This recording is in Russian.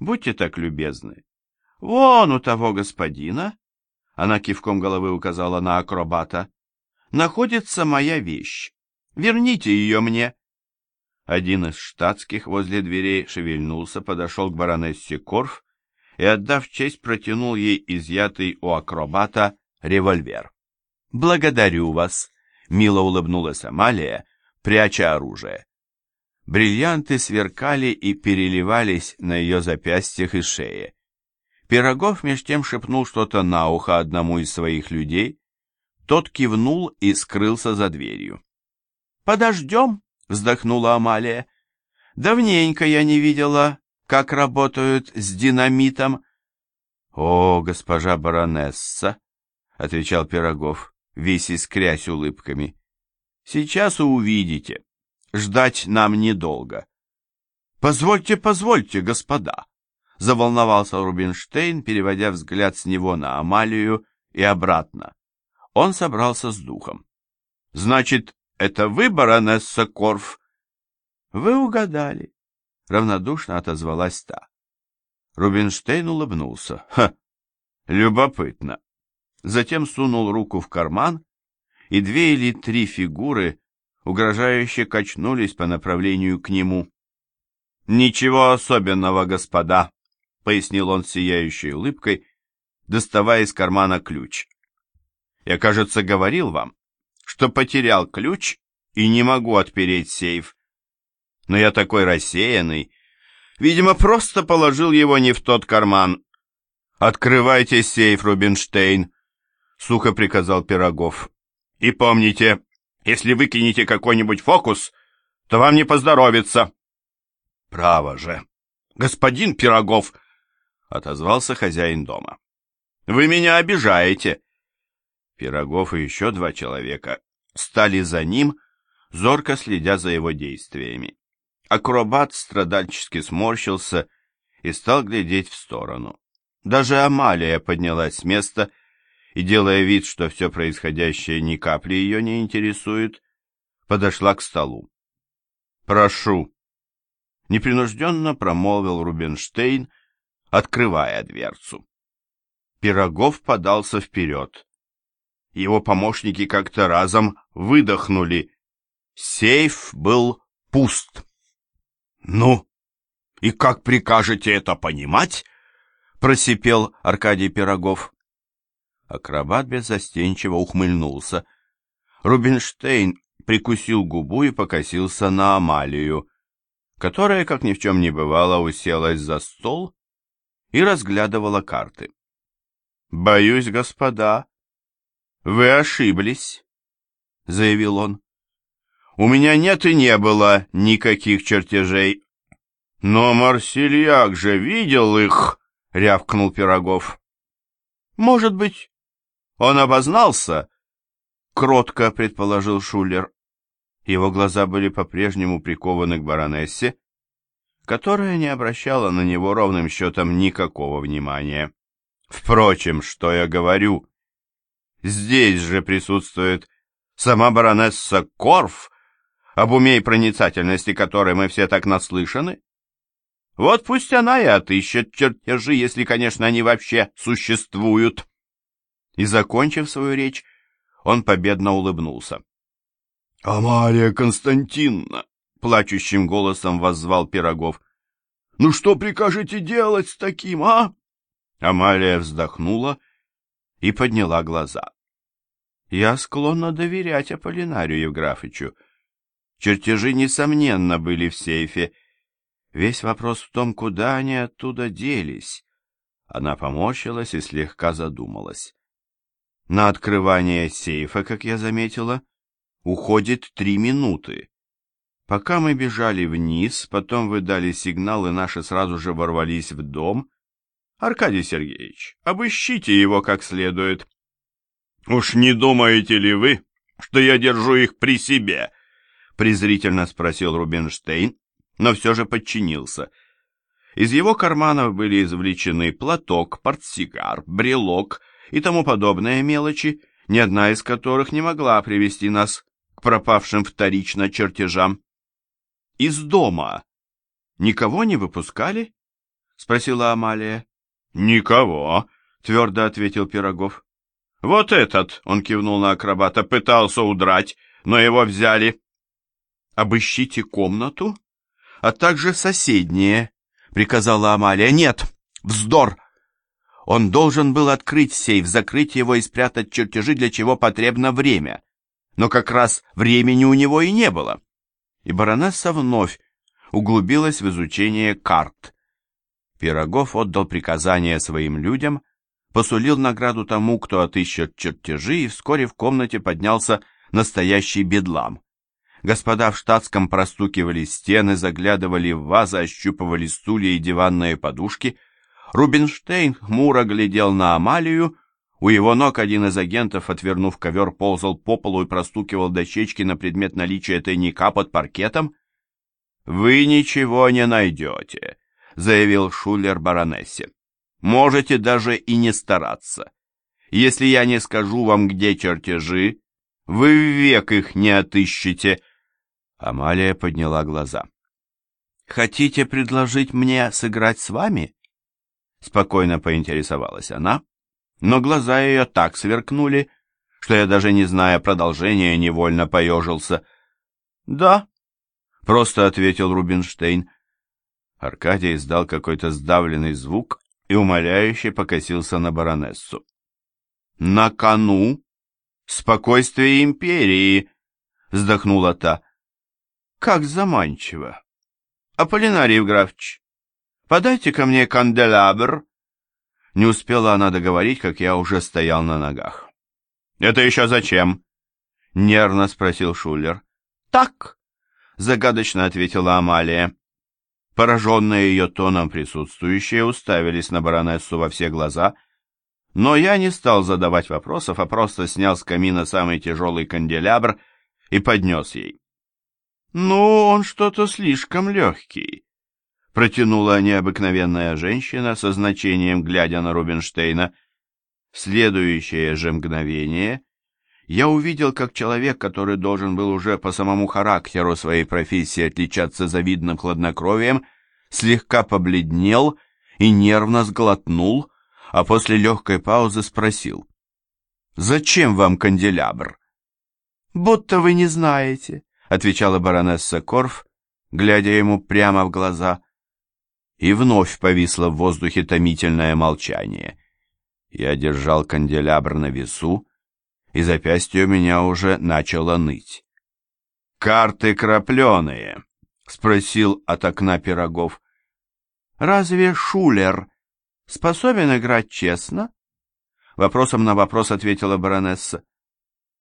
Будьте так любезны. Вон у того господина, она кивком головы указала на акробата, находится моя вещь. Верните ее мне. Один из штатских возле дверей шевельнулся, подошел к баронессе Корф и, отдав честь, протянул ей изъятый у акробата револьвер. «Благодарю вас», — мило улыбнулась Амалия, пряча оружие. Бриллианты сверкали и переливались на ее запястьях и шее. Пирогов меж тем шепнул что-то на ухо одному из своих людей. Тот кивнул и скрылся за дверью. «Подождем», — вздохнула Амалия. «Давненько я не видела, как работают с динамитом». «О, госпожа баронесса», — отвечал Пирогов, весь искрясь улыбками. «Сейчас увидите. Ждать нам недолго». «Позвольте, позвольте, господа», — заволновался Рубинштейн, переводя взгляд с него на Амалию и обратно. Он собрался с духом. «Значит, это вы, баронесса Корф?» «Вы угадали», — равнодушно отозвалась та. Рубинштейн улыбнулся. «Ха! Любопытно!» Затем сунул руку в карман, и две или три фигуры угрожающе качнулись по направлению к нему. «Ничего особенного, господа», — пояснил он сияющей улыбкой, доставая из кармана ключ. «Я, кажется, говорил вам, что потерял ключ и не могу отпереть сейф. Но я такой рассеянный. Видимо, просто положил его не в тот карман. «Открывайте сейф, Рубинштейн», — сухо приказал Пирогов. «И помните, если выкинете какой-нибудь фокус, то вам не поздоровится». «Право же, господин Пирогов», — отозвался хозяин дома. «Вы меня обижаете». Пирогов и еще два человека стали за ним, зорко следя за его действиями. Акробат страдальчески сморщился и стал глядеть в сторону. Даже Амалия поднялась с места и, делая вид, что все происходящее ни капли ее не интересует, подошла к столу. «Прошу», — непринужденно промолвил Рубинштейн, открывая дверцу. Пирогов подался вперед. Его помощники как-то разом выдохнули. Сейф был пуст. «Ну, и как прикажете это понимать?» — просипел Аркадий Пирогов. Акробат беззастенчиво ухмыльнулся. Рубинштейн прикусил губу и покосился на Амалию, которая, как ни в чем не бывало, уселась за стол и разглядывала карты. «Боюсь, господа, вы ошиблись», — заявил он. «У меня нет и не было никаких чертежей». «Но Марсельяк же видел их», — рявкнул Пирогов. «Может быть, он обознался?» — кротко предположил Шулер. Его глаза были по-прежнему прикованы к баронессе, которая не обращала на него ровным счетом никакого внимания. «Впрочем, что я говорю?» Здесь же присутствует сама баронесса Корф, об уме и проницательности которой мы все так наслышаны. Вот пусть она и отыщет чертежи, если, конечно, они вообще существуют. И, закончив свою речь, он победно улыбнулся. — Амалия Константиновна! — плачущим голосом воззвал Пирогов. — Ну что прикажете делать с таким, а? Амалия вздохнула и подняла глаза. Я склонна доверять Аполлинарию Евграфычу. Чертежи, несомненно, были в сейфе. Весь вопрос в том, куда они оттуда делись. Она поморщилась и слегка задумалась. На открывание сейфа, как я заметила, уходит три минуты. Пока мы бежали вниз, потом вы дали сигнал, и наши сразу же ворвались в дом, Аркадий Сергеевич, обыщите его как следует. Уж не думаете ли вы, что я держу их при себе? презрительно спросил Рубинштейн, но все же подчинился. Из его карманов были извлечены платок, портсигар, брелок и тому подобные мелочи, ни одна из которых не могла привести нас к пропавшим вторично чертежам. Из дома никого не выпускали? спросила Амалия. Никого, твердо ответил Пирогов. Вот этот, он кивнул на акробата, пытался удрать, но его взяли. Обыщите комнату, а также соседние, приказала Амалия. Нет, вздор. Он должен был открыть сейф, закрыть его и спрятать чертежи, для чего потребно время. Но как раз времени у него и не было. И баронесса вновь углубилась в изучение карт. Пирогов отдал приказание своим людям, посулил награду тому, кто отыщет чертежи, и вскоре в комнате поднялся настоящий бедлам. Господа в штатском простукивали стены, заглядывали в вазы, ощупывали стулья и диванные подушки. Рубинштейн хмуро глядел на Амалию, у его ног один из агентов, отвернув ковер, ползал по полу и простукивал дощечки на предмет наличия тайника под паркетом. «Вы ничего не найдете», — заявил Шулер баронессе. «Можете даже и не стараться. Если я не скажу вам, где чертежи, вы век их не отыщете». Амалия подняла глаза. «Хотите предложить мне сыграть с вами?» Спокойно поинтересовалась она, но глаза ее так сверкнули, что я даже не зная продолжения, невольно поежился. «Да», — просто ответил Рубинштейн. Аркадий издал какой-то сдавленный звук и умоляюще покосился на баронессу. «На кону спокойствие империи!» — вздохнула та. «Как заманчиво! Аполлинарий Евграфович, подайте ко мне канделябр!» Не успела она договорить, как я уже стоял на ногах. «Это еще зачем?» — нервно спросил Шулер. «Так!» — загадочно ответила Амалия. Пораженные ее тоном присутствующие уставились на баронессу во все глаза, но я не стал задавать вопросов, а просто снял с камина самый тяжелый канделябр и поднес ей. «Ну, он что-то слишком легкий», протянула необыкновенная женщина со значением, глядя на Рубинштейна. В следующее же мгновение я увидел, как человек, который должен был уже по самому характеру своей профессии отличаться завидным хладнокровием, слегка побледнел и нервно сглотнул, а после легкой паузы спросил. «Зачем вам канделябр?» «Будто вы не знаете», — отвечала баронесса Корф, глядя ему прямо в глаза и вновь повисло в воздухе томительное молчание. Я держал канделябр на весу, и запястье у меня уже начало ныть. «Карты крапленые?» — спросил от окна пирогов. «Разве Шулер способен играть честно?» Вопросом на вопрос ответила баронесса.